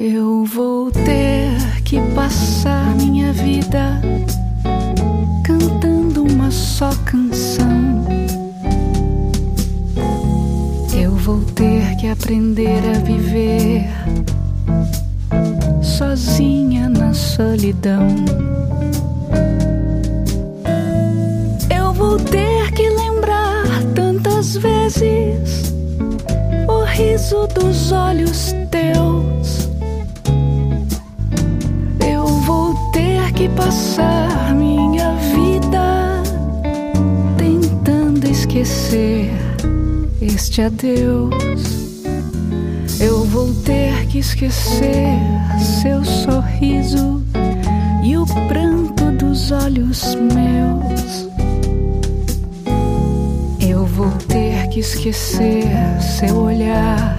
Eu vou ter que passar minha vida cantando uma só canção. Eu vou ter que aprender a viver sozinha na solidão. Eu vou ter que lembrar tantas vezes o riso dos olhos teus passar minha vida tentando esquecer este adeus. Eu vou ter que esquecer seu sorriso e o pranto dos olhos meus. Eu vou ter que esquecer seu olhar